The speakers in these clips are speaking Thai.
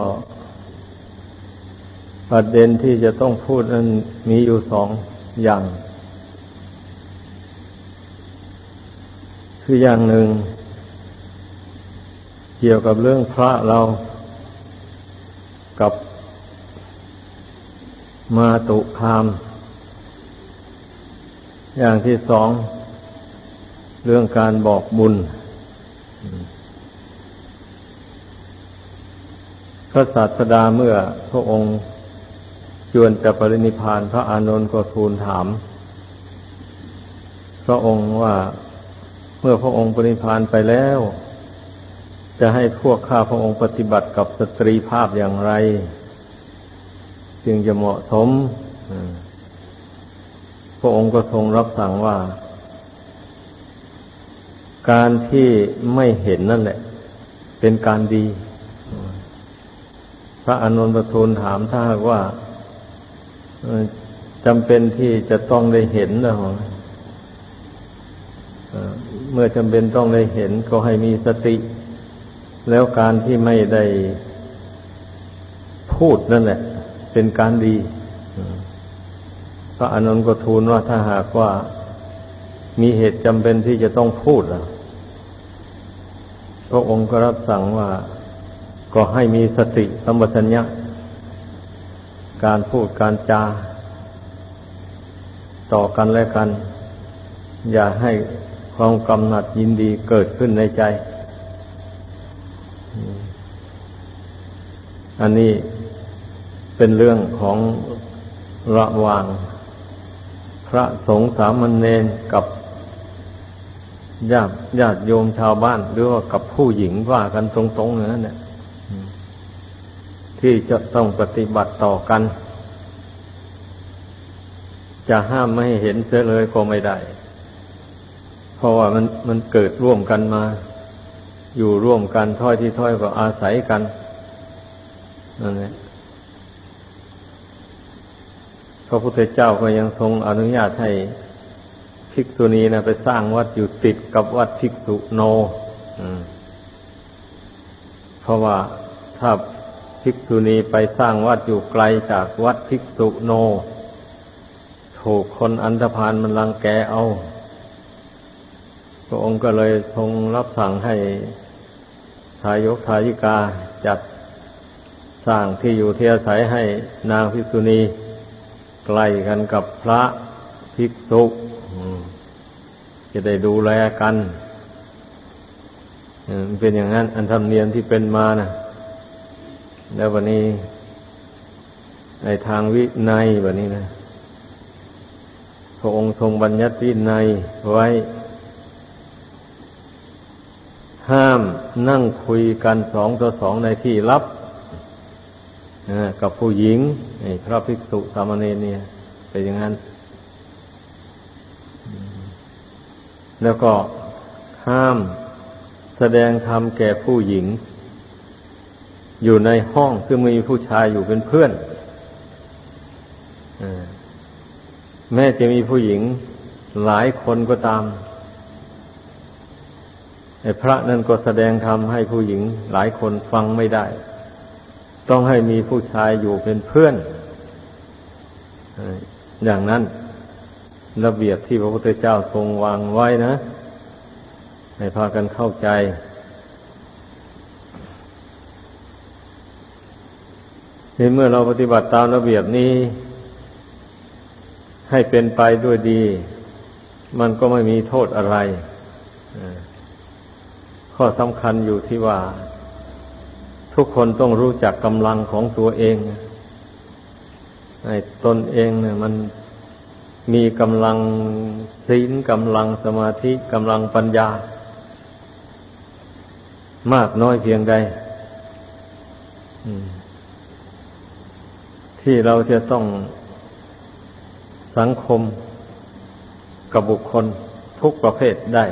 ก็ประเด็นที่จะต้องพูดนั้นมีอยู่สองอย่าง คืออย่างหนึ่ง เกี่ยวกับเรื่องพระเรากับมาตุคาม อย่างที่สอง เรื่องการบอกบุญ พระศาสดาเมื่อพระองค์จวนจะปรินิพานพระอานนท์ก็ทูลถาม พระองค์ว่าเมื่อพระองค์ปรินิพานไปแล้ว จะให้พวกข้าพระองค์ปฏิบัติกับสตรีภาพอย่างไร จึงจะเหมาะสมพระองค์ก็ทรงรับสั่งว่า การที่ไม่เห็นนั่นแหละ เป็นการดี ระอานนท์ประทูลถามถ้าว่าจำเป็นที่จะต้องได้เห็นนะเมื่อจำเป็นต้องได้เห็นก็ให้มีสติ แล้วการที่ไม่ได้พูดนั่นแหละ เป็นการดีพระอนุนก็ทูลว่าถ้าหากว่ามีเหตุจำเป็นที่จะต้องพูดพระองค์ก็รับสั่งว่า ก็ให้มีสติสัมปชัญญะ การพูดการจา ต่อกันและกัน อย่าให้ความกำหนัดยินดีเกิดขึ้นในใจ อันนี้เป็นเรื่องของระหว่าง พระสงฆ์สามเณรกับญาติญาติโยมชาวบ้าน หรือว่ากับผู้หญิงว่ากันตรงๆนั่นแหละ ที่จะต้องปฏิบัติต่อกัน จะห้ามไม่ให้เห็นเสียเลยก็ไม่ได้ เพราะว่ามันมันเกิดร่วมกันมา อยู่ร่วมกันถ้อยที่ถ้อยก็อาศัยกันนั่นแหละพระพุทธเจ้าก็ยังทรงอนุญาตให้ภิกษุณีนะไปสร้างวัดอยู่ติดกับวัดภิกษุโนเพราะว่าถ้า ภิกษุณีไปสร้างวัดอยู่ไกลจากวัดภิกษุโน ถูกคนอันธพาลมันรังแกเอา พระองค์ก็เลยทรงรับสั่งให้ทายกทายิกาจัดสร้างที่อยู่เที่อาศัยให้นางภิกษุณีใกล้กันกับพระภิกษุจะได้ดูแลกันเป็นอย่างนั้น อันธรรมเนียมที่เป็นมาน่ะ แล้ววันนี้ ในทางวินัยวันนี้นะพระองค์ทรงบัญญัติวินัยไว้ ห้ามนั่งคุยกันสองต่อสองในที่ลับกับผู้หญิงพระภิกษุสามเณรเนี่ยเป็นอย่างนั้น แล้วก็ห้ามแสดงธรรมแก่ผู้หญิง อยู่ในห้องซึ่งมีผู้ชายอยู่เป็นเพื่อนแม้จะมีผู้หญิงหลายคนก็ตามไอ้พระนั่นก็แสดงธรรมให้ผู้หญิงหลายคนฟังไม่ได้ ต้องให้มีผู้ชายอยู่เป็นเพื่อนอย่างนั้นระเบียบที่พระพุทธเจ้าทรงวางไว้นะ ให้พากันเข้าใจ ในเมื่อเราปฏิบัติตามระเบียบนี้ ให้เป็นไปด้วยดี มันก็ไม่มีโทษอะไร ข้อสำคัญอยู่ที่ว่า ทุกคนต้องรู้จักกำลังของตัวเองในตนเองเนี่ย มันมีกำลังศีลกำลังสมาธิกำลังปัญญา มากน้อยเพียงใด ที่เราจะต้องสังคมกับบุคคลทุกประเภทได้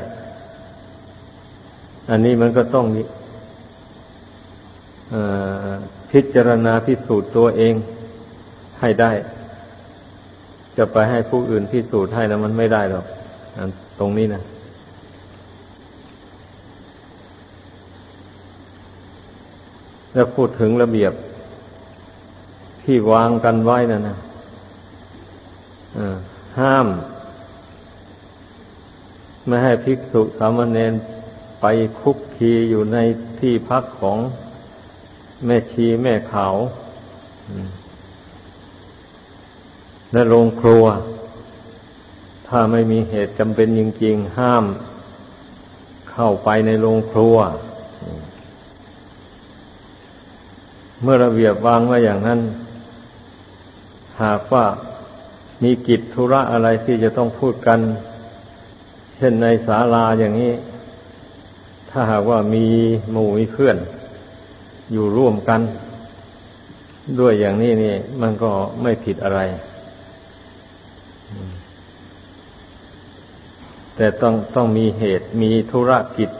อันนี้มันก็ต้องอพิจารณาพิสูจน์ตัวเองให้ได้ จะไปให้ผู้อื่นพิสูจน์ให้นะมันไม่ได้หรอกตรงนี้นะแล้วพูดถึงระเบียบ ที่วางกันไว้นั่นนะห้าม ไม่ให้ภิกษุสามเณรไปคุกคีอยู่ในที่พักของแม่ชีแม่ขาวและโรงครัว ถ้าไม่มีเหตุจำเป็นจริงๆ ห้าม เข้าไปในโรงครัว เมื่อระเบียบวางไว้อย่างนั้น หากว่ามีกิจธุระอะไรที่จะต้องพูดกัน เช่นในศาลาอย่างนี้ ถ้าหากว่ามีหมู่มีเพื่อน อยู่ร่วมกัน ด้วยอย่างนี้นี่ มันก็ไม่ผิดอะไร แต่ต้องต้องมีเหตุมีธุรกิจ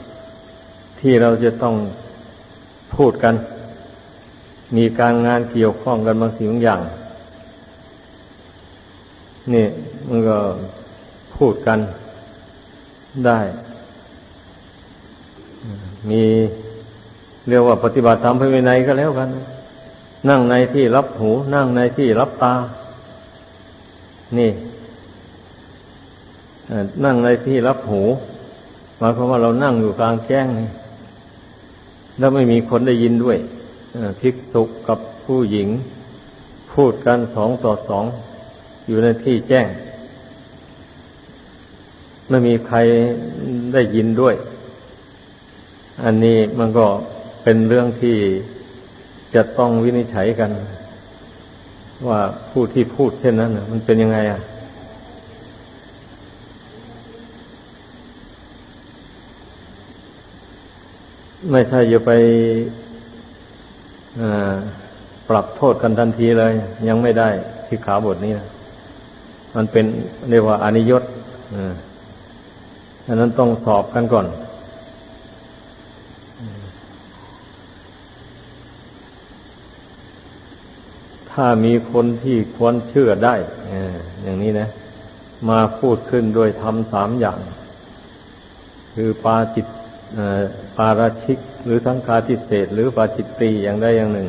ที่เราจะต้องพูดกัน มีการงานเกี่ยวข้องกันบางสิ่งอย่าง นี่มันก็พูดกันได้ มีเรียกว่าปฏิบัติธรรมภายในก็แล้วกัน นั่งในที่รับหู นั่งในที่รับตา นี่นั่งในที่รับหูหมายความว่าเรานั่งอยู่กลางแจ้งแล้วไม่มีคนได้ยินด้วยภิกษุกับผู้หญิง พูดกันสองต่อสอง อยู่ในที่แจ้ง ไม่มีใครได้ยินด้วย อันนี้มันก็เป็นเรื่องที่จะต้องวินิจฉัยกัน ว่าผู้ที่พูดเช่นนั้นมันเป็นยังไงอะไม่ใช่จะไปปรับโทษกันทันทีเลย ยังไม่ได้ที่ขาบทนี้นะ มันเป็นเรียกว่าอนิยตอันนั้นต้องสอบกันก่อน ถ้ามีคนที่ควรเชื่อได้อย่างนี้นะ มาพูดขึ้นโดยทำสามอย่าง คือปาจิตปาราชิก หรือสังฆาทิเศษหรือปาจิตตีอย่างใดอย่างหนึ่ง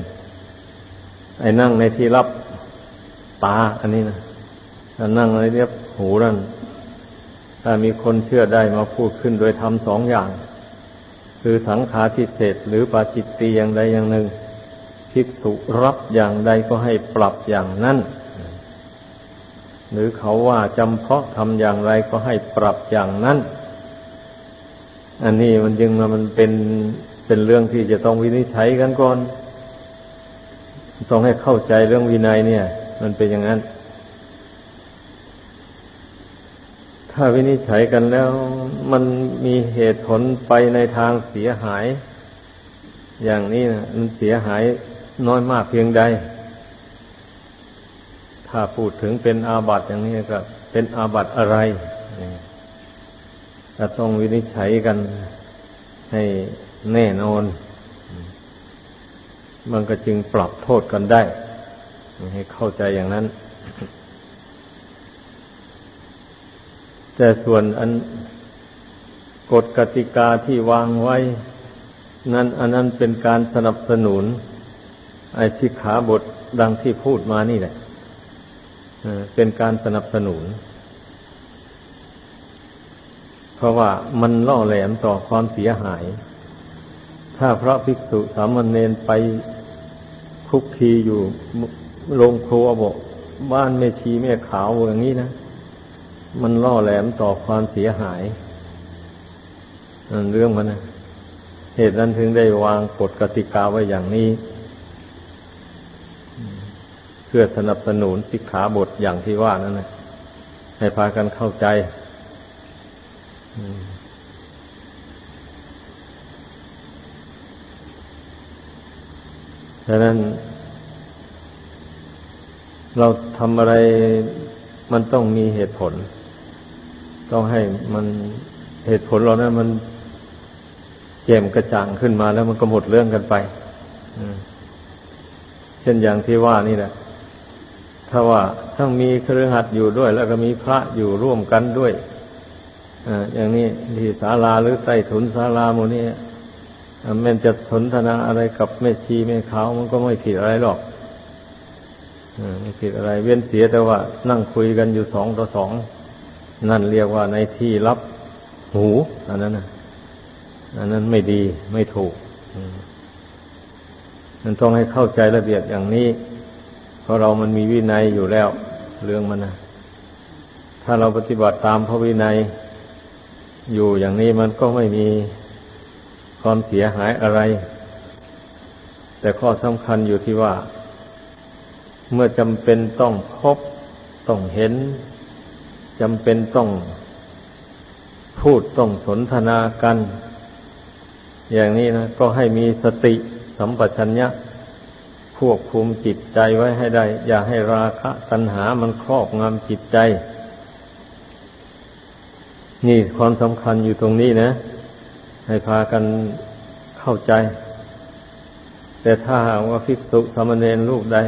ไอ้นั่งในที่รับตาอันนี้นะ ถ้านั่งในเรียบหูนั่นถ้ามีคนเชื่อได้มาพูดขึ้นโดยทำสองอย่าง คือสังฆาทิเศษหรือปาจิตตีอย่างใดอย่างหนึ่งภิกษุรับอย่างใดก็ให้ปรับอย่างนั้น หรือเขาว่าจำเพาะทำอย่างไรก็ให้ปรับอย่างนั้น อันนี้มันจึงมันเป็นเป็นเรื่องที่จะต้องวินิจฉัยกันก่อน ต้องให้เข้าใจเรื่องวินัยเนี่ย มันเป็นอย่างนั้น ถ้าวินิจฉัยกันแล้ว มันมีเหตุผลไปในทางเสียหาย อย่างนี้นะมันเสียหายน้อยมากเพียงใด ถ้าพูดถึงเป็นอาบัติอย่างนี้ก็เป็นอาบัติอะไรจะต้องวินิจฉัยกันให้แน่นอน มันก็จึงปรับโทษกันได้ ให้เข้าใจอย่างนั้น แต่ส่วนอันกฎกติกาที่วางไว้ นั้นอันนั้นเป็นการสนับสนุน ไอ้สิกขาบทดังที่พูดมานี่แหละเป็นการสนับสนุน เพราะว่ามันล่อแหลมต่อความเสียหาย ถ้าพระภิกษุสามเณรไปคุกคีอยู่โรงครัวบอกบ้านแม่ชีแม่ขาวอย่างนี้นะ มันล่อแหลมต่อความเสียหายนั่นเรื่องมันนะเหตุนั้นถึงได้วางกฎกติกาไว้อย่างนี้ เพื่อสนับสนุนสิกขาบทอย่างที่ว่านั่นนะให้พากันเข้าใจฉะนั้น เราทำอะไรมันต้องมีเหตุผล ต้องให้มันเหตุผลเรานะั้นมันแจ่มกระจ่างขึ้นมาแล้วมันก็หมดเรื่องกันไปเช่นอย่างที่ว่านี่แหละถ้าว่าทั้งมีเครือขัดอยู่ด้วย แล้วก็มีพระอยู่ร่วมกันด้วยอย่างนี้ที่ศาลาหรือใต้ถุนศาลาโมนี้มันจะสนทนาอะไรกับแม่ชีแม่ขาวมันก็ไม่ผิดอะไรหรอกไม่ผิดอะไร เว้นเสียแต่ว่านั่งคุยกันอยู่สองต่อสอง นั่นเรียกว่าในที่รับหูอันนั้นนะอันนั้นไม่ดีไม่ถูกมันต้องให้เข้าใจระเบียบอย่างนี้ เพราะเรามันมีวินัยอยู่แล้ว เรื่องมันนะถ้าเราปฏิบัติตามพระวินัย อยู่อย่างนี้มันก็ไม่มีความเสียหายอะไร แต่ข้อสำคัญอยู่ที่ว่า เมื่อจำเป็นต้องพบต้องเห็น จำเป็นต้องพูดต้องสนทนากัน อย่างนี้นะก็ให้มีสติสัมปชัญญะควบคุมจิตใจไว้ให้ได้ อย่าให้ราคะตัณหามันครอบงำจิตใจ นี่ความสำคัญอยู่ตรงนี้นะ ให้พากันเข้าใจ แต่ถ้าหากว่าภิกษุสามเณรรูปใด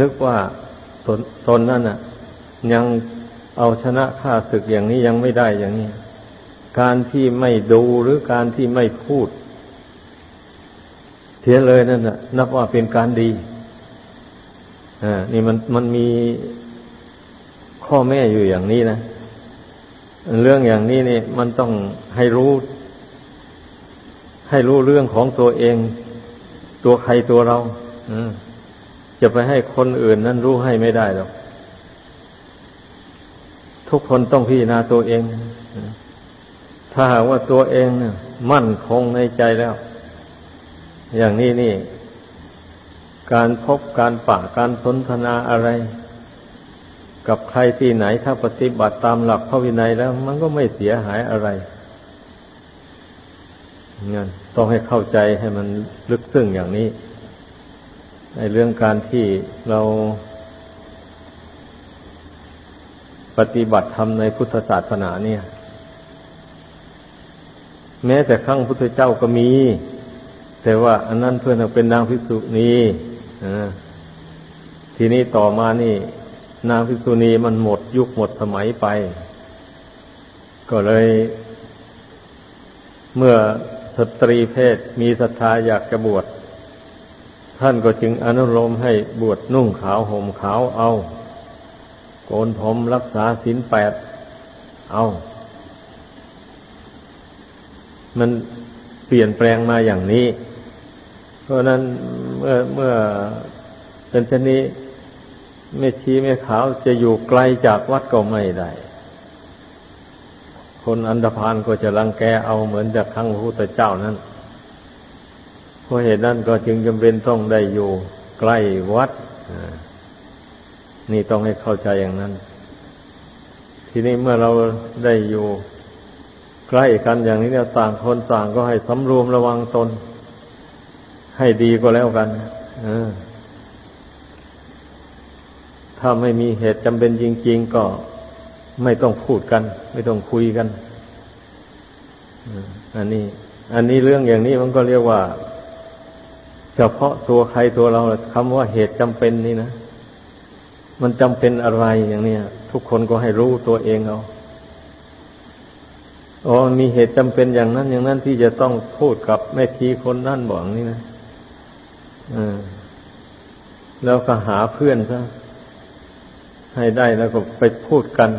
นึกว่าตนตนนั่นน่ะ ยังเอาชนะข้าศึกอย่างนี้ยังไม่ได้อย่างนี้ การที่ไม่ดูหรือการที่ไม่พูด เสียเลยนั่นนะนับว่าเป็นการดีอ่านี่มันมันมีข้อแม่อยู่อย่างนี้นะเรื่องอย่างนี้นี่มันต้องให้รู้ ให้รู้เรื่องของตัวเอง ตัวใครตัวเราจะไปให้คนอื่นนั้นรู้ให้ไม่ได้หรอก ทุกคนต้องพิจารณาตัวเอง ถ้าหากว่าตัวเองเนี่ย มั่นคงในใจแล้ว อย่างนี้นี่ การพบการปะการสนทนาอะไร กับใครที่ไหนถ้าปฏิบัติตามหลักพระวินัยแล้ว มันก็ไม่เสียหายอะไรงั้นต้องให้เข้าใจให้มันลึกซึ้งอย่างนี้ในเรื่องการที่เรา ปฏิบัติธรรมในพุทธศาสนาเนี่ย แม้แต่ครั้งพุทธเจ้าก็มี แต่ว่าอันนั้นเพื่อนเป็นนางพิสุณีทีนี้ต่อมานี่ นางพิสุณีมันหมดยุคหมดสมัยไป ก็เลย เมื่อสตรีเพศมีศรัทธาอยากจะบวชท่านก็จึงอนุโลมให้บวชนุ่งขาวห่มขาวเอา โกนผมรักษาศีลแปด เอา มันเปลี่ยนแปลงมาอย่างนี้ เพราะนั้นเมื่อเมื่อเป็นเช่นนี้ไม่ชี้ไม่ขาวจะอยู่ไกลจากวัดก็ไม่ได้ คนอันดพานก็จะรังแกเอาเหมือนจากครั้งพระพุทธเจ้านั้นเพราะเหตุนั้นก็จึงจำเป็นต้องได้อยู่ใกล้วัด นี่ต้องให้เข้าใจอย่างนั้น ทีนี้เมื่อเราได้อยู่ใกล้กันอย่างนี้เนี่ยต่างคนต่างก็ให้สำรวมระวังตน ให้ดีก็แล้วกันอถ้าไม่มีเหตุจำเป็นจริง ๆ ก็ไม่ต้องพูดกัน ไม่ต้องคุยกันอันนี้ อันนี้เรื่องอย่างนี้มันก็เรียกว่า เฉพาะตัวใครตัวเราคำว่าเหตุจำเป็นนี่นะ มันจำเป็นอะไรอย่างนี้ทุกคนก็ให้รู้ตัวเองเอาอ๋อมีเหตุจำเป็นอย่างนั้น อย่างนั้นที่จะต้องพูดกับแม่ชีคนนั่นบอกนี่นะอแล้วก็หาเพื่อนซะให้ได้แล้วก็ไปพูดกัน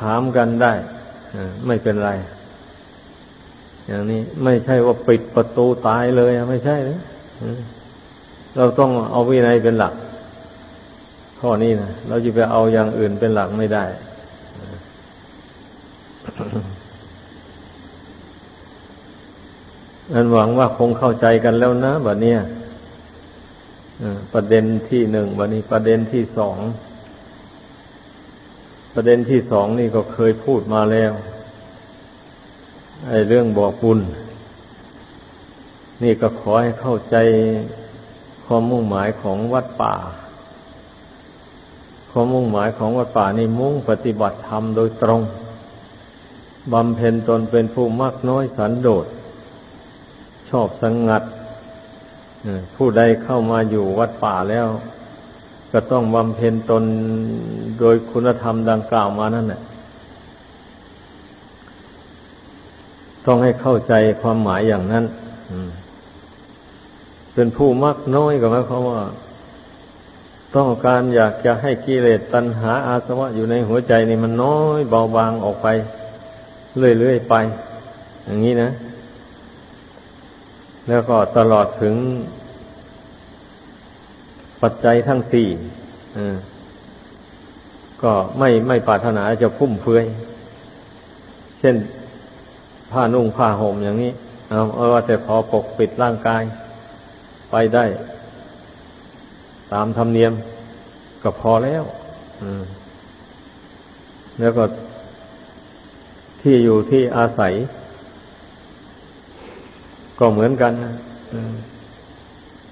ถามกันได้ไม่เป็นไร อย่างนี้ไม่ใช่ว่าปิดประตูตายเลยไม่ใช่นะเราต้องเอาวินัยเป็นหลัก ข้อนี้นะเราจะไปเอาอย่างอื่นเป็นหลักไม่ได้ อันหวังว่าคงเข้าใจกันแล้วนะบัดเนี้ยประเด็นที่หนึ่งบัดนี้ประเด็นที่สองประเด็นที่สองนี่ก็เคยพูดมาแล้วไอ้เรื่องบอกบุญ นี่ก็ขอให้เข้าใจความมุ่งหมายของวัดป่า ความมุ่งหมายของวัดป่านี่มุ่งปฏิบัติธรรมโดยตรง บำเพ็ญตนเป็นผู้มากน้อยสันโดษ ชอบสงงัด ผู้ใดเข้ามาอยู่วัดป่าแล้ว ก็ต้องบำเพ็ญตนโดยคุณธรรมดังกล่าวมานั่นแหละต้องให้เข้าใจความหมายอย่างนั้น เป็นผู้มักน้อยก็หมายความว่า ต้องการอยากจะให้กิเลสตัณหาอาสวะอยู่ในหัวใจนี่มันน้อยเบาบางออกไป เรื่อยๆไป อย่างนี้นะ แล้วก็ตลอดถึง ปัจจัยทั้งสี่ก็ไม่ไม่ปรารถนาจะพุ่มเฟือย เช่นผ้านุ่งผ้าห่มอย่างนี้ เอาเอาว่าแต่พอปกปิดร่างกาย ไปได้ ตามธรรมเนียมก็พอแล้วแล้วก็ที่อยู่ที่อาศัย ก็เหมือนกัน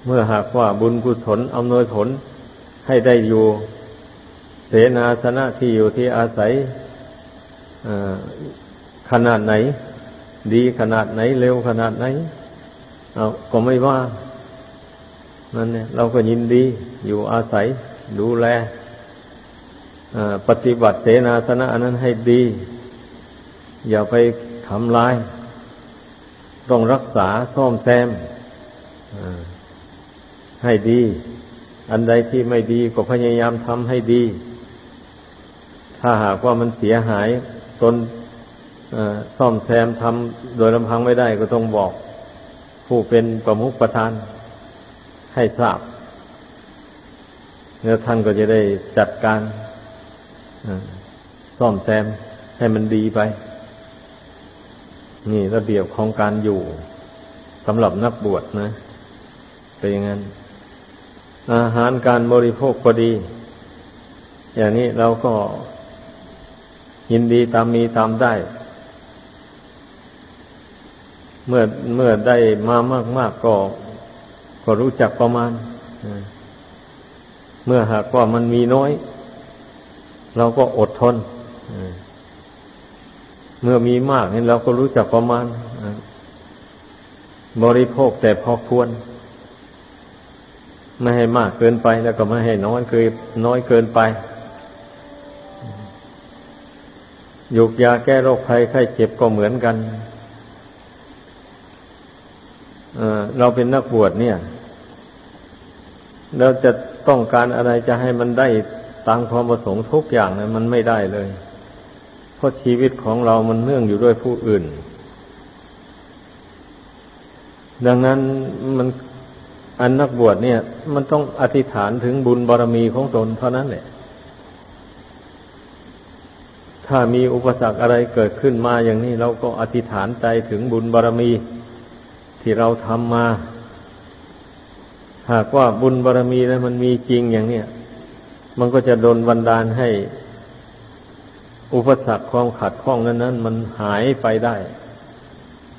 เมื่อหากว่าบุญกุศลอำนวยผลให้ได้อยู่ เสนาสนะที่อยู่ที่อาศัยขนาดไหน ดีขนาดไหนเร็วขนาดไหน เอาก็ไม่ว่า นั่นเนี่ยเราก็ยินดี อยู่อาศัย ดูแลปฏิบัติเสนาสนะอนั้นให้ดี อย่าไปทำลาย ต้องรักษาซ่อมแซมให้ดี อันใดที่ไม่ดีก็พยายามทำให้ดี ถ้าหากว่ามันเสียหาย ตนซ่อมแซมทำโดยลำพังไม่ได้ก็ต้องบอก ผู้เป็นประมุขประธาน ให้ทราบแล้วท่านก็จะได้จัดการซ่อมแซมให้มันดีไป นี่ระเบียบของการอยู่สำหรับนักบวชนะเป็นอย่างนั้น อาหารการบริโภคก็ดี อย่างนี้เราก็ยินดีตามมีตามได้ เมื่อเมื่อได้มามากมากก็ ก็รู้จักประมาณ เมื่อหากว่ามันมีน้อย เราก็อดทน เมื่อมีมากนี่เราก็รู้จักประมาณ บริโภคแต่พอควร ไม่ให้มากเกินไปแล้วก็ไม่ให้น้อยเกินน้อยเกินไปยุกยาแก้โรคภัยไข้เจ็บก็เหมือนกัน เราเป็นนักบวชเนี่ย เราจะต้องการอะไรจะให้มันได้ตามความประสงค์ทุกอย่างนะมันไม่ได้เลย เพราะชีวิตของเรามันเนื่องอยู่ด้วยผู้อื่น ดังนั้นมันอันนักบวชเนี่ย มันต้องอธิษฐานถึงบุญบารรมีของตนเท่านั้นแหละถ้ามีอุปสรรคอะไรเกิดขึ้นมาอย่างนี้ เราก็อธิษฐานใจถึงบุญบารรมี ที่เราทำมา หากว่าบุญบารรมีแล้วมันมีจริงอย่างเนี้ยมันก็จะดนบันดาลให้ อุปสรรคความขัดข้องนั้นนั้นมันหายไปได้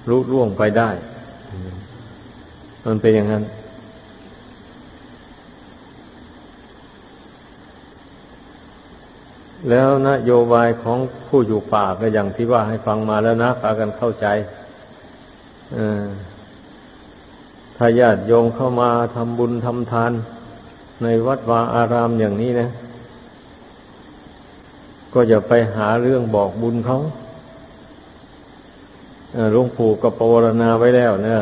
รู้ล่วงไปได้ มันเป็นอย่างนั้นแล้วนโยบายของผู้อยู่ป่าก็อย่างที่ว่าให้ฟังมาแล้วนะพากันเข้าใจ ถ้าญาติโยมเข้ามาทำบุญทำทาน ในวัดวาอารามอย่างนี้นะ ก็อย่าไปหาเรื่องบอกบุญเขาหลวงปู่ก็ปรารณาไว้แล้วเนะ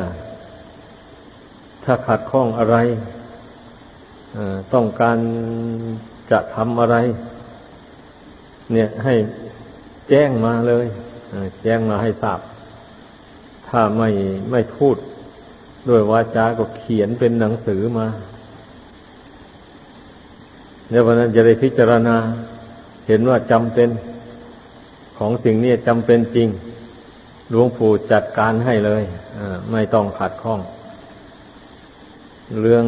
ถ้าขัดข้องอะไรต้องการจะทำอะไร เนี่ยให้แจ้งมาเลยแจ้งมาให้ทราบ ถ้าไม่ไม่พูด ด้วยวาจาก็เขียนเป็นหนังสือมาเนี่ยวันนั้นจะได้พิจารณา เห็นว่าจำเป็นของสิ่งนี้จำเป็นจริงหลวงปู่จัดการให้เลยไม่ต้องขัดข้อง เรื่อง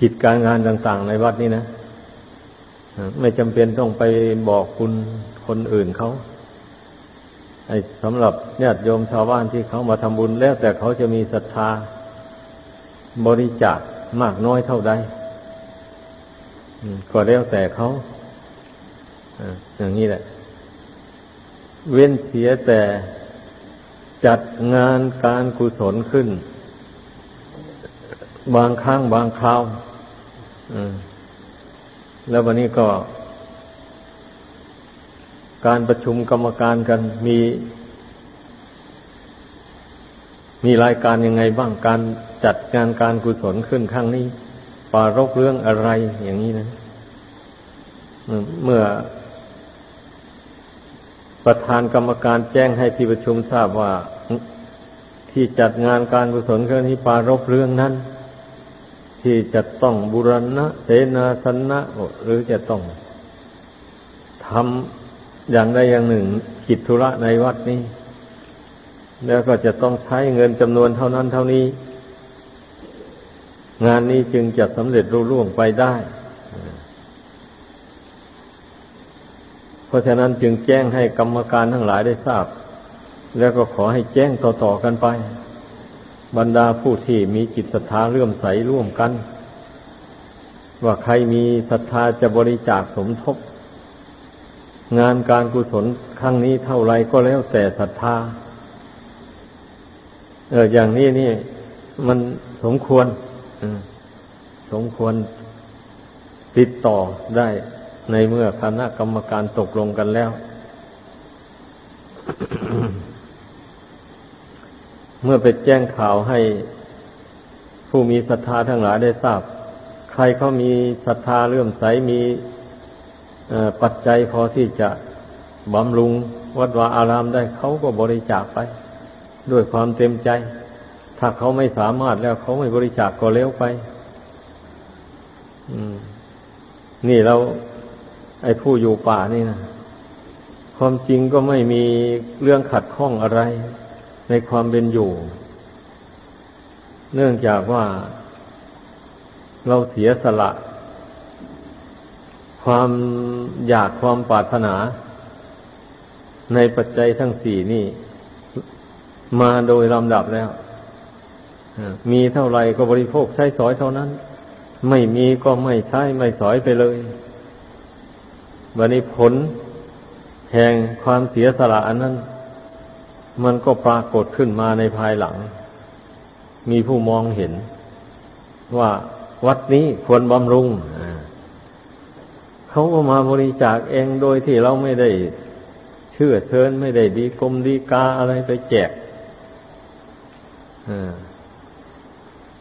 กิจการงานต่าง ๆ ในวัดนี้นะไม่จำเป็นต้องไปบอกคุณคนอื่นเขา สำหรับญาติโยมชาวบ้านที่เขามาทำบุญแล้ว แต่เขาจะมีศรัทธาบริจาคมากน้อยเท่าใดก็แล้วแต่เขาอย่างนี้แหละ เว้นเสียแต่จัดงานการกุศลขึ้น บางครั้งบางคราวแล้ววันนี้ก็ การประชุมกรรมการกันมี มีรายการยังไงบ้างการจัดงานการกุศลขึ้นครั้งนี้ปารกเรื่องอะไรอย่างนี้นะ เมื่อประธานกรรมการแจ้งให้ที่ประชุมทราบว่าที่จัดงานการกุศลครั้งนี้ปารกเรื่องนั้น ที่จะต้องบุรณะเสนาสนะหรือจะต้องทำ อย่างใดอย่างหนึ่งกิจธุระในวัดนี้ แล้วก็จะต้องใช้เงินจำนวนเท่านั้นเท่านี้ งานนี้จึงจะสำเร็จรุ่ร่วงไปได้ เพราะฉะนั้นจึงแจ้งให้กรรมการทั้งหลายได้ทราบ แล้วก็ขอให้แจ้งต่อๆกันไป บรรดาผู้ที่มีจิตศรัทธาเลื่อมใสร่วมกัน ว่าใครมีศรัทธาจะบริจาคสมทบ งานการกุศลครั้งนี้เท่าไรก็แล้วแต่ศรัทธา เอออย่างนี้นี่ มันสมควรสมควรติดต่อได้ในเมื่อคณะกรรมการตกลงกันแล้ว เมื่อไปแจ้งข่าวให้ผู้มีศรัทธาทั้งหลายได้ทราบ ใครเขามีศรัทธาเลื่อมใสมี ปัจจัยพอที่จะบำรุงวัดวาอารามได้เขาก็บริจาคไป ด้วยความเต็มใจ ถ้าเขาไม่สามารถแล้วเขาไม่บริจาคก็เลี้ยวไปนี่เราไอ้ผู้อยู่ป่านี่นะความจริงก็ไม่มีเรื่องขัดข้องอะไร ในความเป็นอยู่ เนื่องจากว่าเราเสียสละ ความอยากความปรารถนา ในปัจจัยทั้งสี่นี่ มาโดยลำดับแล้วมีเท่าไรก็บริโภคใช้สอยเท่านั้น ไม่มีก็ไม่ใช้ไม่สอยไปเลยวันนี้ผลแห่งความเสียสละอันนั้น มันก็ปรากฏขึ้นมาในภายหลัง มีผู้มองเห็นว่าวัดนี้ควรบำรุง เขาก็มาบริจาคเองโดยที่เราไม่ได้เชื่อเชิญไม่ได้ดีกรมดีกาอะไรไปแจก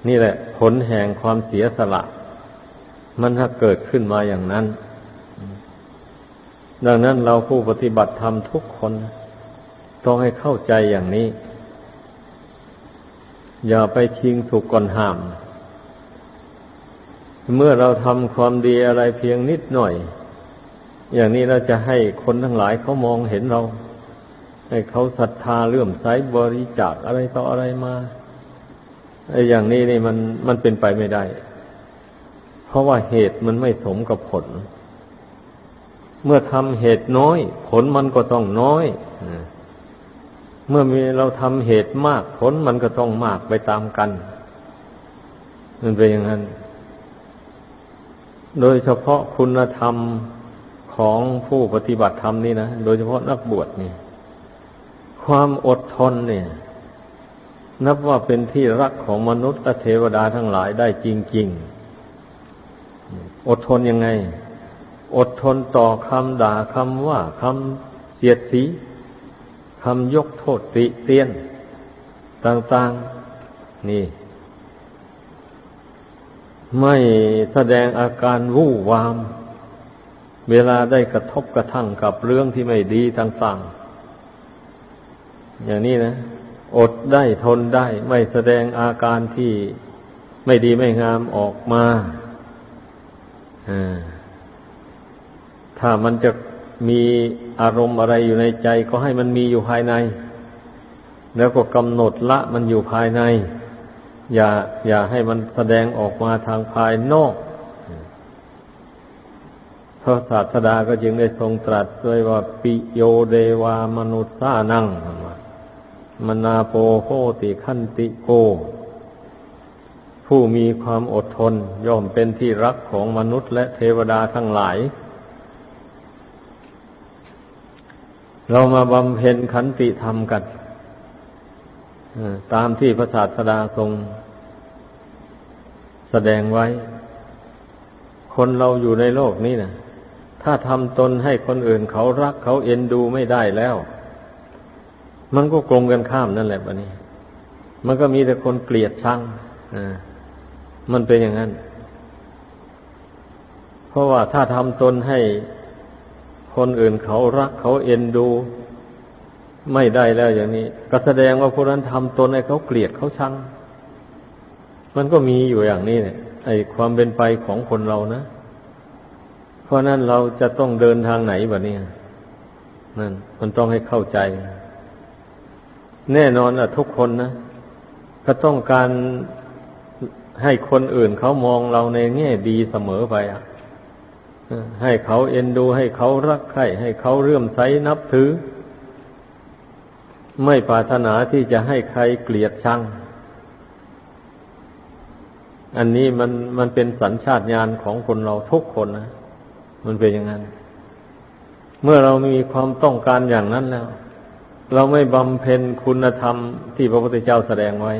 นี่แหละ ผลแห่งความเสียสละ มันถ้าเกิดขึ้นมาอย่างนั้น ดังนั้นเราผู้ปฏิบัติธรรมทุกคน ต้องให้เข้าใจอย่างนี้ อย่าไปชิงสุกก่อนห้าม เมื่อเราทำความดีอะไรเพียงนิดหน่อย อย่างนี้เราจะให้คนทั้งหลายเขามองเห็นเรา ให้เขาศรัทธาเลื่อมใสบริจาคอะไรต่ออะไรมาไอ้อย่างนี้นี่มันมันเป็นไปไม่ได้ เพราะว่าเหตุมันไม่สมกับผล เมื่อทำเหตุน้อย ผลมันก็ต้องน้อยเมื่อมีเราทำเหตุมาก ผลมันก็ต้องมากไปตามกัน มันเป็นอย่างนั้น โดยเฉพาะคุณธรรมของผู้ปฏิบัติธรรมนี่นะ โดยเฉพาะนักบวชนี่ ความอดทนเนี่ย นับว่าเป็นที่รักของมนุษย์และเทวดาทั้งหลายได้จริง ๆ อดทนยังไง อดทนต่อคำด่าคำว่าคำเสียดสีคำยกโทษติเตียน ต่าง ๆ นี่ ไม่แสดงอาการวู่วาม เวลาได้กระทบกระทั่งกับเรื่องที่ไม่ดีต่างๆ อย่างนี้นะ อดได้ทนได้ ไม่แสดงอาการที่ไม่ดีไม่งามออกมาถ้ามันจะมีอารมณ์อะไรอยู่ในใจ ก็ให้มันมีอยู่ภายใน แล้วก็กำหนดละมันอยู่ภายใน อย่า อย่าให้มันแสดงออกมาทางภายนอกพระศาสดาก็จึงได้ทรงตรัสด้วยว่าปิโยเดวามนุษย์านังมนาโปโหติขันติโก ผู้มีความอดทนย่อมเป็นที่รักของมนุษย์และเทวดาทั้งหลาย เรามาบำเพ็ญขันติธรรมกัน ตามที่พระศาสดาทรง แสดงไว้ คนเราอยู่ในโลกนี้นะถ้าทำตนให้คนอื่นเขารักเขาเอ็นดูไม่ได้แล้ว มันก็กลงกันข้ามนั่นแหละบะนี้ มันก็มีแต่คนเกลียดชังอ่ามันเป็นอย่างนั้น เพราะว่าถ้าทำตนให้คนอื่นเขารักเขาเอ็นดู ไม่ได้แล้วอย่างนี้ ก็แสดงว่าผู้นั้นทำตนให้เขาเกลียดเขาชัง มันก็มีอยู่อย่างนี้เนี่ย ไอ้ความเป็นไปของคนเรานะ เพราะนั้นเราจะต้องเดินทางไหนแบบนี้นั่นมันต้องให้เข้าใจ แน่นอนอะ ทุกคนนะก็ต้องการให้คนอื่นเขามองเราในแง่ดีเสมอไปอะให้เขาเอ็นดูให้เขารักใคร่ให้เขาเรื่มใสนับถือ ไม่ปรารถนาที่จะให้ใครเกลียดชัง อันนี้มันมันเป็นสัญชาตญาณของคนเราทุกคนนะ มันเป็นอย่างนั้น เมื่อเรามีความต้องการอย่างนั้นแล้ว เราไม่บำเพ็ญคุณธรรมที่พระพุทธเจ้าแสดงไว้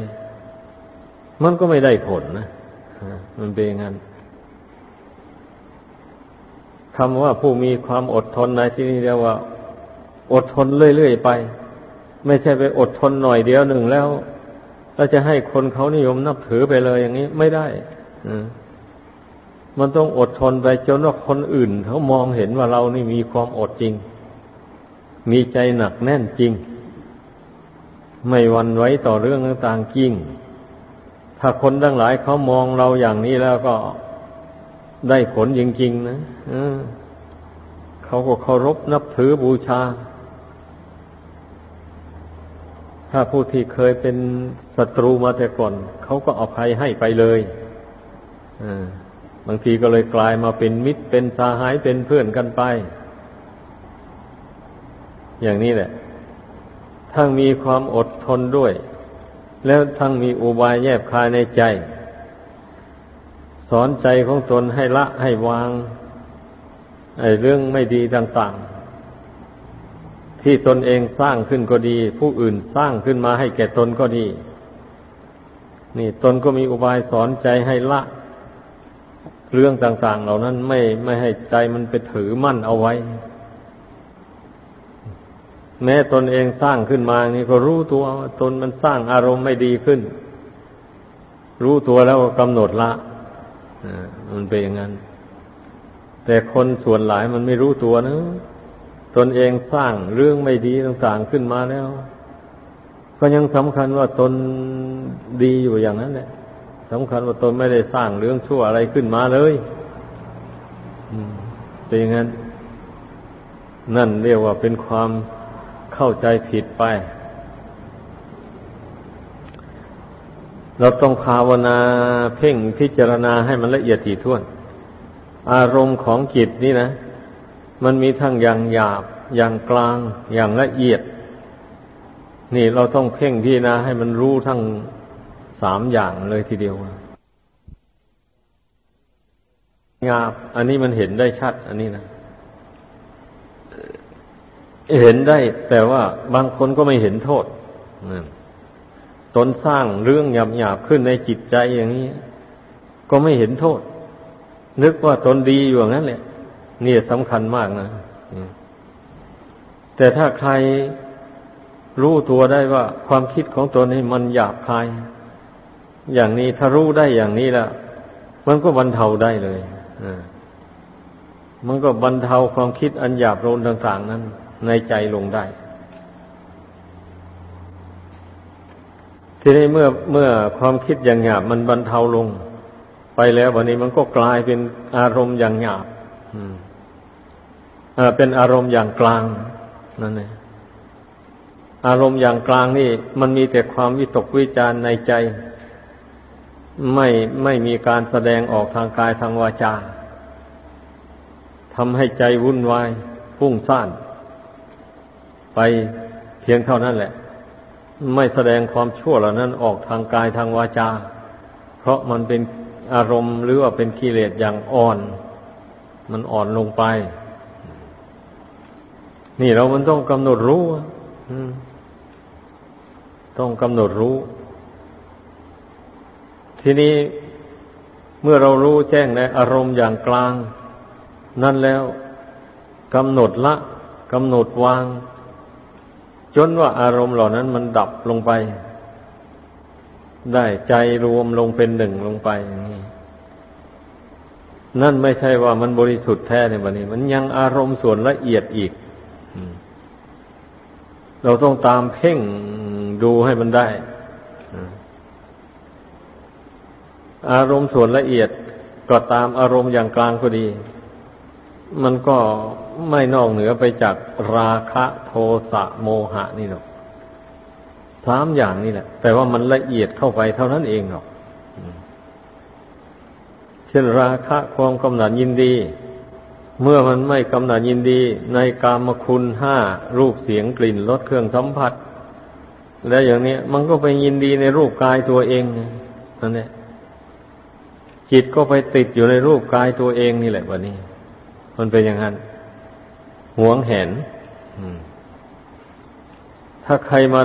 มันก็ไม่ได้ผลนะ มันเป็นอย่างนั้นคำว่าผู้มีความอดทนในที่นี้เรียกว่า อดทนเรื่อยๆไป ไม่ใช่ไปอดทนหน่อยเดียวหนึ่งแล้วเราจะให้คนเขานิยมนับถือไปเลยอย่างนี้ไม่ได้มันต้องอดทนไปจนว่าคนอื่น เขามองเห็นว่าเรานี่มีความอดจริง มีใจหนักแน่นจริง ไม่วันไว้ต่อเรื่องต่างๆจริง ถ้าคนทั้งหลายเขามองเราอย่างนี้แล้วก็ได้ผลจริงๆนะเขาก็เคารพนับถือบูชา ถ้าผู้ที่เคยเป็นศัตรูมาแต่ก่อน เขาก็อภัยให้ไปเลยบางทีก็เลยกลายมาเป็นมิตรเป็นสาหายเป็นเพื่อนกันไป อย่างนี้แหละ ทั้งมีความอดทนด้วย แล้วทั้งมีอุบายแยบคายในใจ สอนใจของตนให้ละให้วางไอ้เรื่องไม่ดีต่าง ที่ตนเองสร้างขึ้นก็ดี ผู้อื่นสร้างขึ้นมาให้แก่ตนก็ดี นี่ตนก็มีอุบายสอนใจให้ละ เรื่องต่าง ๆ เหล่านั้นไม่ไม่ให้ใจมันไปถือมั่นเอาไว้ แม้ตนเองสร้างขึ้นมานี่ก็รู้ตัวตนมันสร้างอารมณ์ไม่ดีขึ้น รู้ตัวแล้วก็กำหนดละมันเป็นอย่างนั้น แต่คนส่วนหลายมันไม่รู้ตัวนะ ตนเองสร้างเรื่องไม่ดีต่างๆขึ้นมาแล้ว ก็ยังสำคัญว่าตนดีอยู่อย่างนั้นแหละสำคัญว่าตนไม่ได้สร้างเรื่องชั่วอะไรขึ้นมาเลยเป็นอย่างนั้น นั่นเรียกว่าเป็นความเข้าใจผิดไป เราต้องภาวนาเพ่งพิจารณาให้มันละเอียดถี่ถ้วน อารมณ์ของจิตนี่นะ มันมีทั้งอย่างหยาบ อย่างกลาง อย่างละเอียด นี่เราต้องเพ่งพิจารณาให้มันรู้ทั้งสามอย่างเลยทีเดียวหยาบ อันนี้มันเห็นได้ชัด อันนี้นะเห็นได้ แต่ว่าบางคนก็ไม่เห็นโทษตนสร้างเรื่องหยาบๆขึ้นในจิตใจอย่างนี้ ก็ไม่เห็นโทษ นึกว่าตนดีอยู่อย่างนั้นแหละ นี่สำคัญมากนะแต่ถ้าใครรู้ตัวได้ว่าความคิดของตนนี้มันหยาบคาย อย่างนี้ถ้ารู้ได้อย่างนี้ล้วมันก็บรรเทาได้เลยมันก็บรรเทาความคิดอันหยาบโลนต่าง ๆ นั้น ในใจลงได้ ทีนี้เมื่อเมื่อความคิดอย่างหยาบมันบรรเทาลง ไปแล้ววันนี้มันก็กลายเป็นอารมณ์อย่างหยาบ เป็นอารมณ์อย่างกลางนั่นเองอารมณ์อย่างกลางนี่ มันมีแต่ความวิตกวิจารในใจ ไม่ไม่มีการแสดงออกทางกายทางวาจาทำให้ใจวุ่นวายพุ่งซ่าน ไปเพียงเท่านั้นแหละ ไม่แสดงความชั่วเหล่านั้นออกทางกายทางวาจา เพราะมันเป็นอารมณ์หรือว่าเป็นกิเลสอย่างอ่อน มันอ่อนลงไป นี่เรามันต้องกำหนดรู้ต้องกำหนดรู้ ทีนี้เมื่อเรารู้แจ้งในอารมณ์อย่างกลาง นั่นแล้วกำหนดละกำหนดวาง จนว่าอารมณ์เหล่านั้นมันดับลงไป ได้ใจรวมลงเป็นหนึ่งลงไปอย่างนี้ นั่นไม่ใช่ว่ามันบริสุทธิ์แท้ในวันนี้ มันยังอารมณ์ส่วนละเอียดอีกเราต้องตามเพ่งดูให้มันได้ อารมณ์ส่วนละเอียดก็ตามอารมณ์อย่างกลางก็ดี มันก็ไม่นอกเหนือไปจากราคะโทสะโมหะนี่หรอกสามอย่างนี่แหละ แต่ว่ามันละเอียดเข้าไปเท่านั้นเองหรอก ช่นราคะความกำหนัดยินดี เมื่อมันไม่กำหนัดยินดีในกามคุณห้ารูปเสียงกลิ่นรสเครื่องสัมผัส และอย่างนี้มันก็ไปยินดีในรูปกายตัวเองนั่นแหละจิตก็ไปติดอยู่ในรูปกายตัวเองนี่แหละวันนี้ มันเป็นอย่างนั้นหวงเห็นถ้าใครมา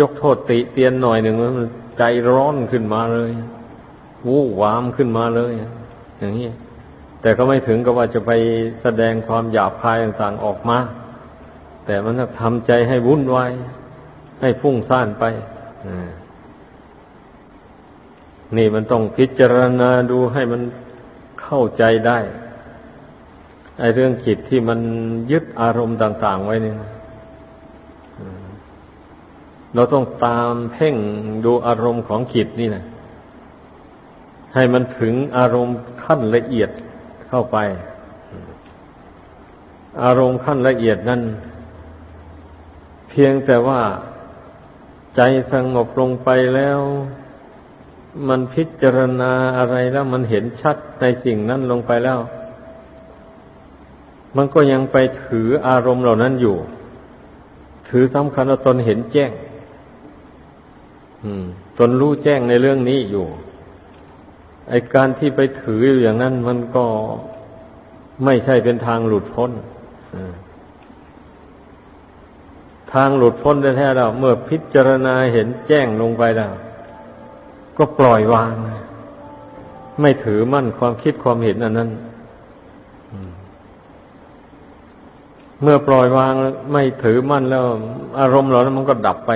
ยกโทษติเตียนหน่อยหนึ่งมันใจร้อนขึ้นมาเลย วู้วามขึ้นมาเลย อย่างนี้แต่ก็ไม่ถึงกับว่าจะไปแสดงความหยาบคายต่างๆออกมา แต่มันทำใจให้วุ่นวายให้พุ่งซ่านไปนี่มันต้องพิจารณาดูให้มันเข้าใจได้ไอ้เรื่องจิตที่มันยึดอารมณ์ต่าง ๆ ไว้นี่เราต้องตามเพ่งดูอารมณ์ของจิตนี่นะ ให้มันถึงอารมณ์ขั้นละเอียดเข้าไป อารมณ์ขั้นละเอียดนั้น เพียงแต่ว่าใจสงบลงไปแล้ว มันพิจารณาอะไรแล้วมันเห็นชัดในสิ่งนั้นลงไปแล้ว มันก็ยังไปถืออารมณ์เหล่านั้นอยู่ ถือสำคัญว่าตนเห็นแจ้งตนรู้แจ้งในเรื่องนี้อยู่ ไอการที่ไปถืออยู่อย่างนั้นมันก็ไม่ใช่เป็นทางหลุดพ้นทางหลุดพ้นแท้ๆแล้วเมื่อพิจารณาเห็นแจ้งลงไปแล้ว ก็ปล่อยวาง ไม่ถือมั่นความคิดความเห็นอันนั้นเมื่อปล่อยวางไม่ถือมั่นแล้ว อารมณ์เหล่านั้นมันก็ดับไป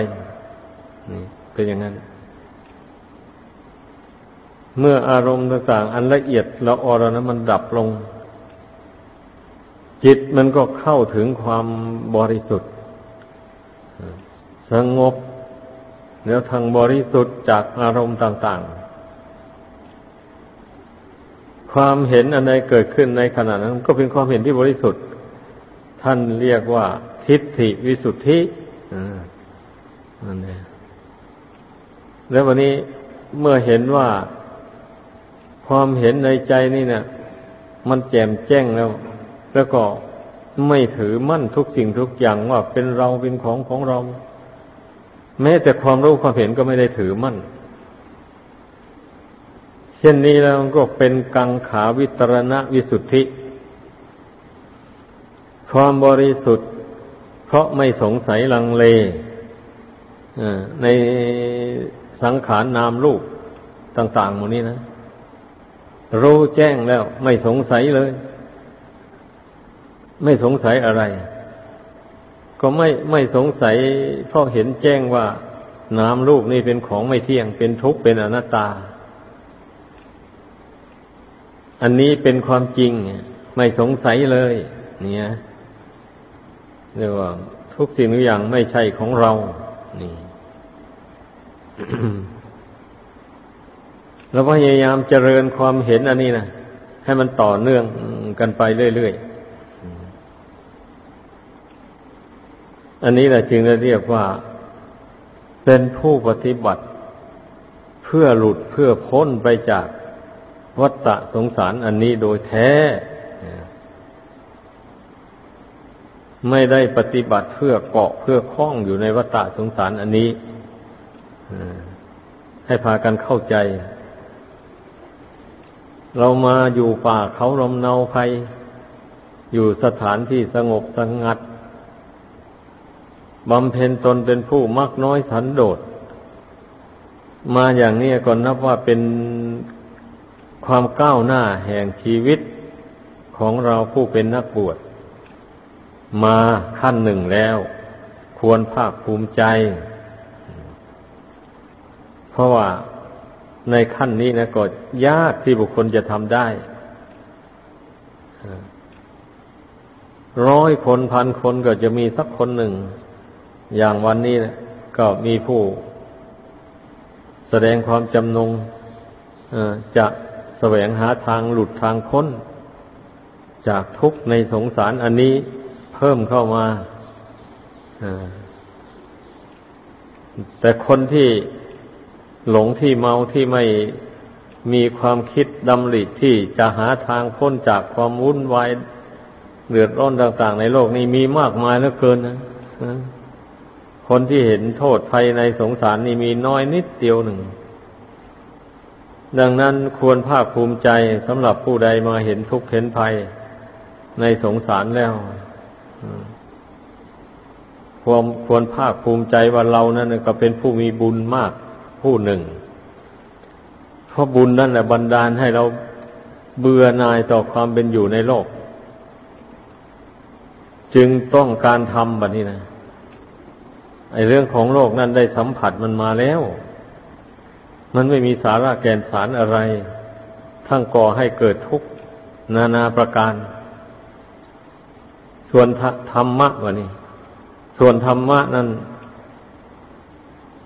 นี่เป็นอย่างนั้น เมื่ออารมณ์ต่างๆ อันละเอียดละออรนั้นมันดับลง จิตมันก็เข้าถึงความบริสุทธิ์สงบแล้วทางบริสุทธิ์จากอารมณ์ต่าง ๆ ความเห็นอันใดเกิดขึ้นในขณะนั้น ก็เป็นความเห็นที่บริสุทธิ์ ท่านเรียกว่า ทิฏฐิวิสุทธินั่นเองแล้ววันนี้เมื่อเห็นว่า ความเห็นในใจนี่เนะี่ยมันแจ่มแจ้งแล้ว แล้วก็ไม่ถือมั่นทุกสิ่งทุกอย่างว่าเป็นเราเป็นของของเรา แม้แต่ความรู้ความเห็นก็ไม่ได้ถือมั่น เช่นนี้แล้วก็เป็นกังขาวิตรณวิสุทธิ ความบริสุทธิ์ เพราะไม่สงสัยลังเลในสังขารนนามรูปต่าง ๆ หมดนี้นะ รู้แจ้งแล้วไม่สงสัยเลย ไม่สงสัยอะไร ก็ไม่ไม่สงสัยเพราะเห็นแจ้งว่าน้ำลูกนี่เป็นของไม่เที่ยง เป็นทุกข์เป็นอนัตตา อันนี้เป็นความจริง ไม่สงสัยเลย เนี่ยเรียกว่าทุกสิ่งทุกอย่างไม่ใช่ของเรา นี่ เราพยายามเจริญความเห็นอันนี้นะให้มันต่อเนื่องกันไปเรื่อยๆ อันนี้แหละจึงเรียกว่า เป็นผู้ปฏิบัติเพื่อหลุดเพื่อพ้นไปจากวัฏฏะสงสารอันนี้โดยแท้ ไม่ได้ปฏิบัติเพื่อเกาะเพื่อคล้องอยู่ในวัฏฏะสงสารอันนี้ให้พากันเข้าใจ เรามาอยู่ป่าเขาลมเนาภัย อยู่สถานที่สงบสงัดบำเพ็ญตนเป็นผู้มักน้อยสันโดษ มาอย่างนี้ก่อนนับว่าเป็นความก้าวหน้าแห่งชีวิตของเราผู้เป็นนักบวชมาขั้นหนึ่งแล้ว ควรภาคภูมิใจ เพราะว่า ในขั้นนี้นะก็ยากที่บุคคลจะทำได้ร้อยคนพันคนก็จะมีสักคนหนึ่ง อย่างวันนี้นะก็มีผู้ แสดงความจำนงจะแสวงหาทางหลุดทางพ้น จากทุกข์ในสงสารอันนี้เพิ่มเข้ามาแต่คนที่ หลงที่เมาที่ไม่มีความคิดดำริที่จะหาทางพ้นจากความวุ่นวายเดือดร้อนต่าง ๆ ในโลกนี้มีมากมายเหลือเกินนะคนที่เห็นโทษภัยในสงสารนี่มีน้อยนิดเดียวหนึ่ง ดังนั้นควรภาคภูมิใจสำหรับผู้ใดมาเห็นทุกข์เห็นภัยในสงสารแล้วควรควรภาคภูมิใจว่าเรานั้นก็เป็นผู้มีบุญมาก ผู้หนึ่ง เพราะบุญนั่นแหละบันดาลให้เราเบื่อหน่ายต่อความเป็นอยู่ในโลก จึงต้องการทำแบบนี้นะไอเรื่องของโลกนั้นได้สัมผัสมันมาแล้ว มันไม่มีสาระแกนสารอะไร ทั้งก่อให้เกิดทุกข์นานาประการ ส่วนธรรมะวะนี่ส่วนธรรมะนั้น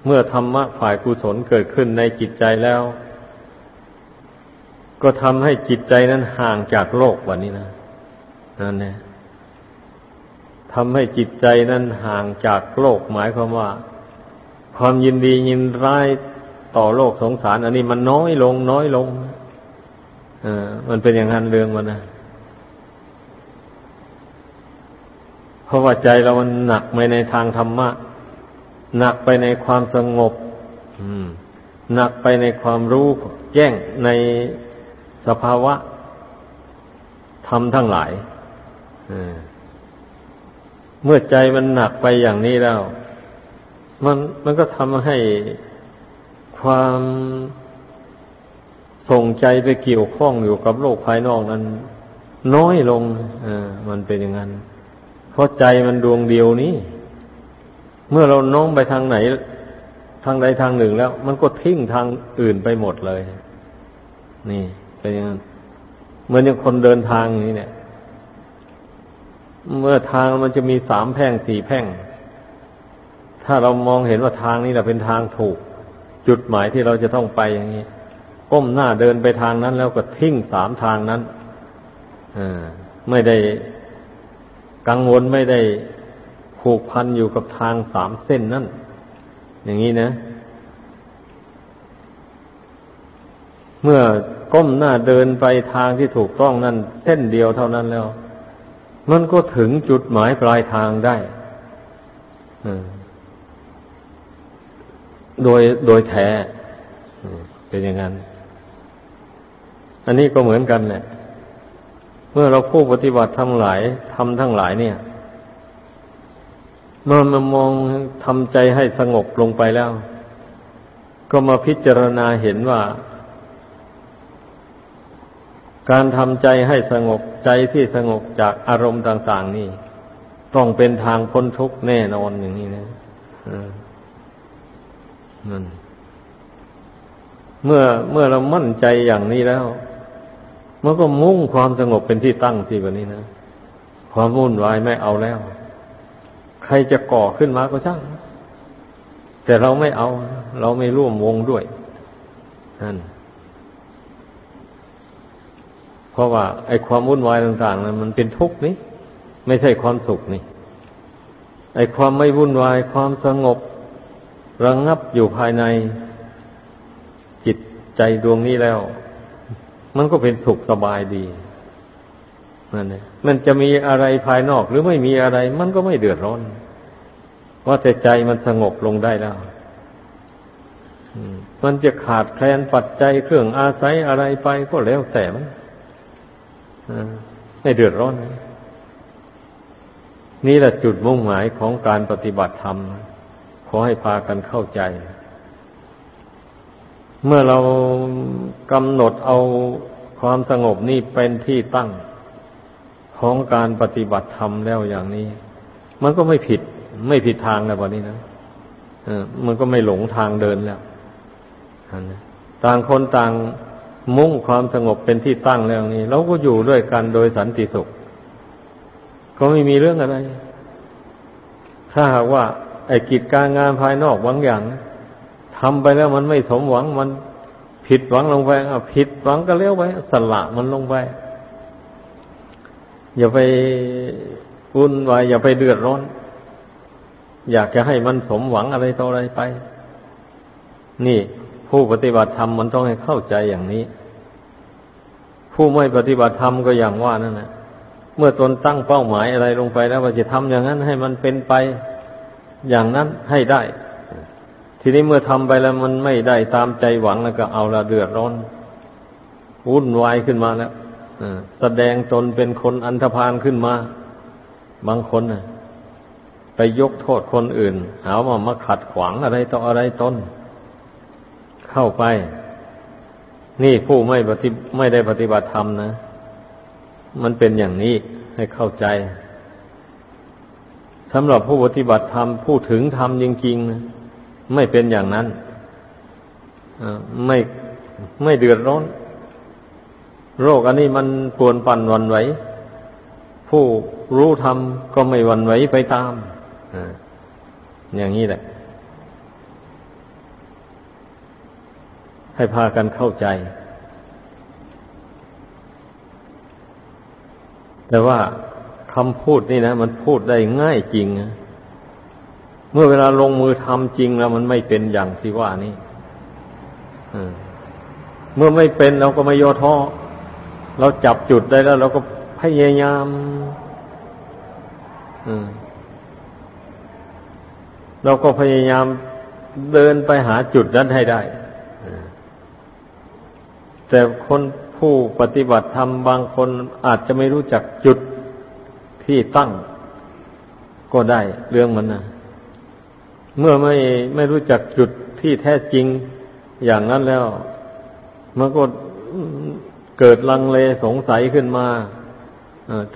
เมื่อธรรมะฝ่ายกุศลเกิดขึ้นในจิตใจแล้ว ก็ทำให้จิตใจนั้นห่างจากโลกวันนี้นะนั่นแหละทำให้จิตใจนั้นห่างจากโลกหมายความว่า ความยินดียินร้ายต่อโลกสงสาร อันนี้มันน้อยลง น้อยลงอมันเป็นอย่างนั้นเรื่องมันนะเพราะว่าใจเรามันหนักไปในทางธรรมะ หนักไปในความสงบหนักไปในความรู้แจ้งในสภาวะธรรมทั้งหลายเมื่อใจมันหนักไปอย่างนี้แล้ว มันมันก็ทำให้ความส่งใจไปเกี่ยวข้องอยู่กับโลกภายนอกนั้น น้อยลง อ่า มันเป็นอย่างนั้น เพราะใจมันดวงเดียวนี้ เมื่อเราโน้มไปทางไหน ทางใดทางหนึ่งแล้ว มันก็ทิ้งทางอื่นไปหมดเลย นี่เป็นอย่างนั้นเหมือนอย่างคนเดินทางนี้เนี่ย เมื่อทางมันจะมีสามแพ่งสี่แพ่ง ถ้าเรามองเห็นว่าทางนี้แหละเป็นทางถูก จุดหมายที่เราจะต้องไปอย่างนี้ก้มหน้าเดินไปทางนั้น แล้วก็ทิ้งสามทางนั้นไม่ได้กังวลไม่ได้ ผูกพันอยู่กับทางสามเส้นนั่น อย่างนี้นะ เมื่อก้มหน้าเดินไปทางที่ถูกต้องนั่น เส้นเดียวเท่านั้นแล้ว มันก็ถึงจุดหมายปลายทางได้โดยโดยแท้เป็นอย่างนั้น อันนี้ก็เหมือนกันแหละ เมื่อเราผู้ปฏิบัติทั้งหลายทำทั้งหลายเนี่ย เมื่อมามองทำใจให้สงบลงไปแล้ว ก็มาพิจารณาเห็นว่า การทำใจให้สงบใจที่สงบจากอารมณ์ต่าง ๆ นี่ ต้องเป็นทางพ้นทุกข์แน่นอนอย่างนี้นะนั่นเมื่อเมื่อเรามั่นใจอย่างนี้แล้วมันก็มุ่งความสงบเป็นที่ตั้งสิแบบนี้นะ ความวุ่นวายไม่เอาแล้ว ใครจะก่อขึ้นมาก็ช่าง แต่เราไม่เอา เราไม่ร่วมวงด้วยนั่นเพราะว่าไอ้ความวุ่นวายต่างๆนั้นมันเป็นทุกข์นี่ไม่ใช่ความสุขนี่ ไอ้ความไม่วุ่นวายความสงบระงงับอยู่ภายในจิตใจดวงนี้แล้ว มันก็เป็นสุขสบายดี นั่นเองมันจะมีอะไรภายนอกหรือไม่มีอะไร มันก็ไม่เดือดร้อน ว่าแต่ใจมันสงบลงได้แล้วมันจะขาดแคลนปัจจัยเครื่องอาศัยอะไรไปก็แล้วแต่มันไม่เดือดร้อน นี่แหละจุดมุ่งหมายของการปฏิบัติธรรม ขอให้พากันเข้าใจ เมื่อเรากำหนดเอาความสงบนี่เป็นที่ตั้ง ของการปฏิบัติธรรมแล้วอย่างนี้ มันก็ไม่ผิด ไม่ผิดทางแล้ววันนี้นะมันก็ไม่หลงทางเดินแล้วต่างคนต่างมุ่งความสงบเป็นที่ตั้งแล้วนี่เราก็อยู่ด้วยกันโดยสันติสุข ก็ไม่มีเรื่องอะไร ถ้าหากว่า ไอ้กิจการงานภายนอกบางอย่างทำไปแล้วมันไม่สมหวังมันผิดหวังลงไปอะผิดหวังก็เลี้ยวไปสละมันลงไป อย่าไปวุ่นวายอย่าไปเดือดร้อน อยากจะให้มันสมหวังอะไรต่ออะไรไป นี่ ผู้ปฏิบัติธรรมมันต้องให้เข้าใจอย่างนี้ ผู้ไม่ปฏิบัติธรรมก็อย่างว่านั่นแหละเมื่อตนตั้งเป้าหมายอะไรลงไปแล้วว่าจะทำอย่างนั้นให้มันเป็นไปอย่างนั้นให้ได้ ทีนี้เมื่อทำไปแล้วมันไม่ได้ตามใจหวังแล้วก็เอาละเดือดร้อนวุ่นวายขึ้นมาแล้ว แสดงตนเป็นคนอันธพาลขึ้นมา บางคนนะไปยกโทษคนอื่น หาว่ามาขัดขวางอะไรต่ออะไรตนเข้าไป นี่ผู้ไม่ปฏิไม่ได้ปฏิบัติธรรมนะ มันเป็นอย่างนี้ให้เข้าใจสำหรับผู้ปฏิบัติธรรมผู้ถึงธรรมจริงๆนะไม่เป็นอย่างนั้นไม่ไม่เดือดร้อน โรคอันนี้มันปวนปั่นวันไหว ผู้รู้ธรรมก็ไม่วันไหวไปตามอย่างนี้แหละ ให้พากันเข้าใจ แต่ว่าคำพูดนี่นะ มันพูดได้ง่ายจริงนะเมื่อเวลาลงมือทำจริงแล้วมันไม่เป็นอย่างที่ว่านี่เมื่อไม่เป็นเราก็ไม่ย่อท้อ เราจับจุดได้แล้วเราก็พยายามเราก็พยายามเดินไปหาจุดนั้นให้ได้ แต่คนผู้ปฏิบัติธรรมบางคนอาจจะไม่รู้จักจุดที่ตั้งก็ได้เรื่องมันนะเมื่อไม่ไม่รู้จักจุดที่แท้จริงอย่างนั้นแล้ว มันก็ เกิดลังเลสงสัยขึ้นมา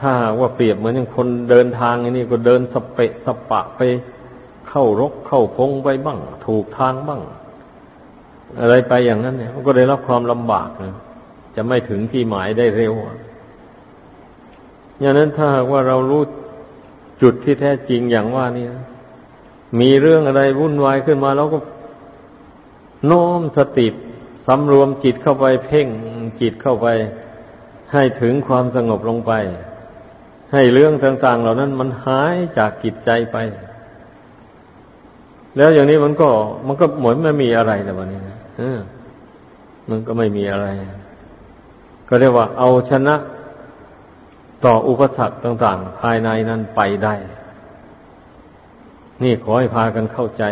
ถ้าว่าเปรียบเหมือนอย่างคนเดินทางนี่ก็เดินสเปะสปะไปเข้ารกเข้าพงไปบ้าง ถูกทางบ้าง อะไรไปอย่างนั้นเนี่ยก็ได้รับความลำบากนะจะไม่ถึงที่หมายได้เร็วอย่างนั้นถ้าว่าเรารู้จุดที่แท้จริงอย่างว่านี่มีเรื่องอะไรวุ่นวายขึ้นมาเราก็โน้มสติสำรวมจิตเข้าไปเพ่ง จิตเข้าไป ให้ถึงความสงบลงไป ให้เรื่องต่าง ๆ เหล่านั้นมันหายจากจิตใจไป แล้วอย่างนี้มันก็ มันก็เหมือนไม่มีอะไรแล้ววันนี้นะมันก็ไม่มีอะไร ก็เรียกว่าเอาชนะต่ออุปสรรคต่าง ๆ ภายในนั้นไปได้ นี่ขอให้พากันเข้าใจ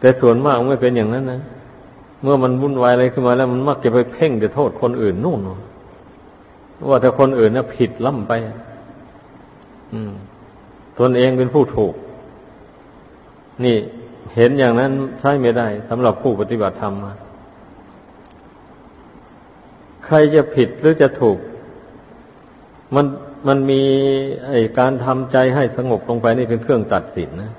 แต่ส่วนมากไม่เป็นอย่างนั้นนะ เมื่อมันวุ่นวายอะไรขึ้นมาแล้วมันมักจะไปเพ่งจะโทษคนอื่นนู่นว่าแต่คนอื่นน่ะผิดล่ำไป อืม ตนเองเป็นผู้ถูก นี่เห็นอย่างนั้นใช้ไม่ได้สำหรับผู้ปฏิบัติธรรมใครจะผิดหรือจะถูก มันมันมีไอการทำใจให้สงบลงไปนี่เป็นเครื่องตัดสินนะ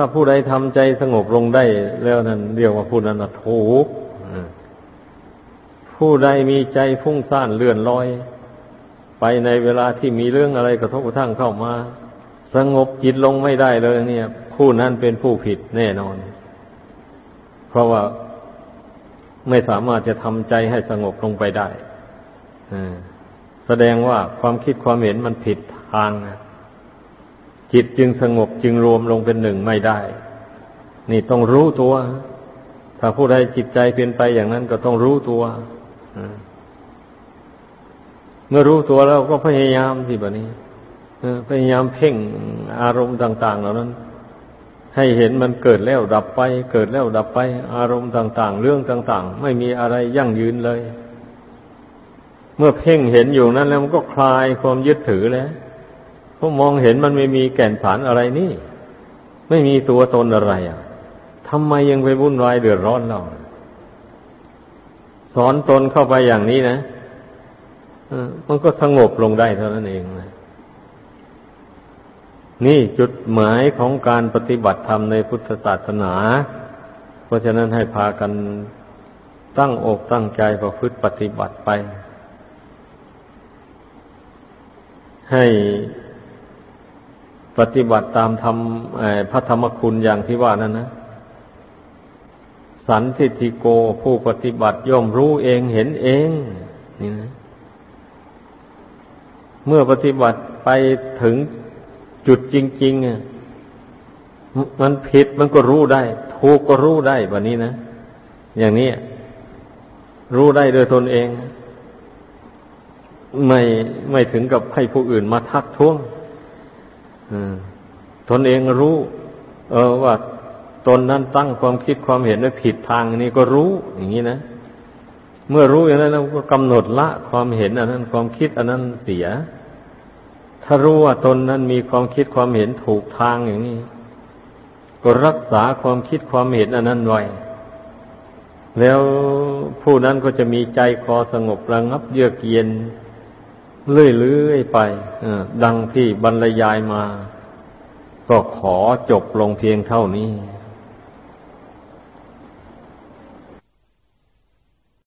ถ้าผู้ใดทำใจสงบลงได้แล้วนั้นเรียกว่าผู้นั้นถูกผู้ใดมีใจฟุ้งซ่านเลื่อนลอย ไปในเวลาที่มีเรื่องอะไรกระทบกระทั่งเข้ามา สงบจิตลงไม่ได้เลยเนี่ย ผู้นั้นเป็นผู้ผิดแน่นอน เพราะว่าไม่สามารถจะทำใจให้สงบลงไปได้แสดงว่าความคิดความเห็นมันผิดทาง จิตจึงสงบจึงรวมลงเป็นหนึ่งไม่ได้ นี่ต้องรู้ตัว ถ้าผู้ใดจิตใจเปลี่ยนไปอย่างนั้นก็ต้องรู้ตัวเมื่อรู้ตัวแล้วก็พยายามสิแบบนี้พยายามเพ่งอารมณ์ต่าง ๆ เหล่านั้น ให้เห็นมันเกิดแล้วดับไป เกิดแล้วดับไป อารมณ์ต่าง ๆ เรื่องต่าง ๆ ไม่มีอะไรยั่งยืนเลย เมื่อเพ่งเห็นอยู่นั้นแล้วมันก็คลายความยึดถือแล้ว เพราะมองเห็นมันไม่มีแก่นสารอะไรนี่ ไม่มีตัวตนอะไรอะทำไมยังไปวุ่นวายเดือดร้อนเราสอนตนเข้าไปอย่างนี้นะมันก็สงบลงได้เท่านั้นเองนะนี่จุดหมายของการปฏิบัติธรรมในพุทธศาสนา เพราะฉะนั้นให้พากันตั้งอกตั้งใจประพฤติปฏิบัติไป ให้ ปฏิบัติตามธรรมพระธรรมคุณอย่างที่ว่านั้นนะ สันติติโกผู้ปฏิบัติย่อมรู้เองเห็นเอง นี่นะ เมื่อปฏิบัติไปถึงจุดจริงๆมันผิดมันก็รู้ได้ ถูกก็รู้ได้แบบนี้นะ อย่างนี้รู้ได้โดยตนเอง ไม่ไม่ถึงกับให้ผู้อื่นมาทักท้วง ตนเองรู้ เออว่าตนนั้นตั้งความคิดความเห็นไว้ผิดทางนี้ก็รู้อย่างนี้นะเมื่อรู้อย่างนั้นเราก็กำหนดละความเห็นอันนั้นความคิดอันนั้นเสีย ถ้ารู้ว่าตนนั้นมีความคิดความเห็นถูกทางอย่างนี้ ก็รักษาความคิดความเห็นอันนั้นไว้ แล้วผู้นั้นก็จะมีใจคอสงบระงับเยือกเย็น เลื่อยๆไปดังที่บรรยายมา ก็ขอจบลงเพียงเท่านี้